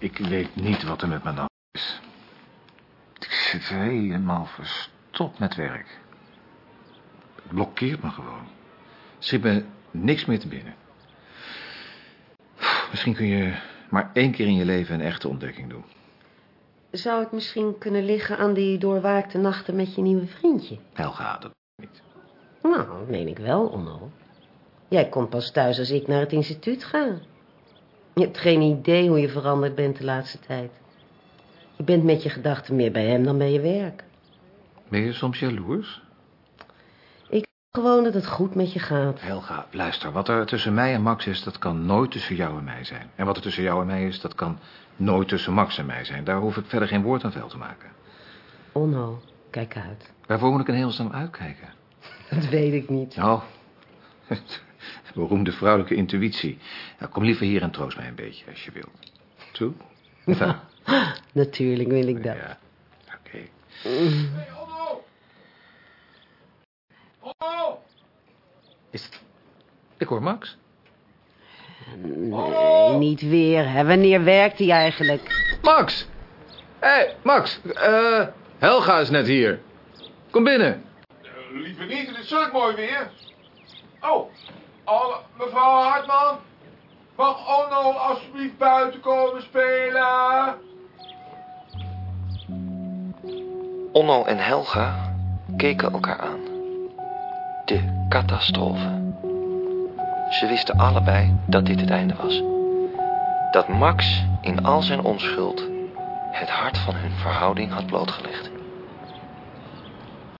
ik weet niet wat er met me dan is. Ik zit helemaal verstopt met werk. Het blokkeert me gewoon. Schiet me niks meer te binnen. Misschien kun je maar één keer in je leven een echte ontdekking doen. Zou het misschien kunnen liggen aan die doorwaakte nachten met je nieuwe vriendje? Helga, dat niet. Nou, dat meen ik wel, Onno. Jij komt pas thuis als ik naar het instituut ga. Je hebt geen idee hoe je veranderd bent de laatste tijd. Je bent met je gedachten meer bij hem dan bij je werk. Ben je soms jaloers? Ik gewoon dat het goed met je gaat. Helga, luister. Wat er tussen mij en Max is, dat kan nooit tussen jou en mij zijn. En wat er tussen jou en mij is, dat kan nooit tussen Max en mij zijn. Daar hoef ik verder geen woord aan vuil te maken. Onno, kijk uit. Waarvoor moet ik een hemelsnaam uitkijken? Dat weet ik niet. Beroemde vrouwelijke intuïtie. Nou, kom liever hier en troost mij een beetje, als je wilt. Toe? Ja. Natuurlijk wil ik dat. Ja, oké. Hey, Onno! Onno! Is het... Ik hoor Max. Nee, niet weer. Hè? Wanneer werkt hij eigenlijk? Max! Hé, hey, Max. eh Helga is net hier. Kom binnen. Eh, liever niet, het is zulk mooi weer. Oh, mevrouw Hartman. Mag Onno alsjeblieft buiten komen spelen? Onno en Helga keken elkaar aan. De catastrofe. Ze wisten allebei dat dit het einde was. Dat Max in al zijn onschuld het hart van hun verhouding had blootgelegd.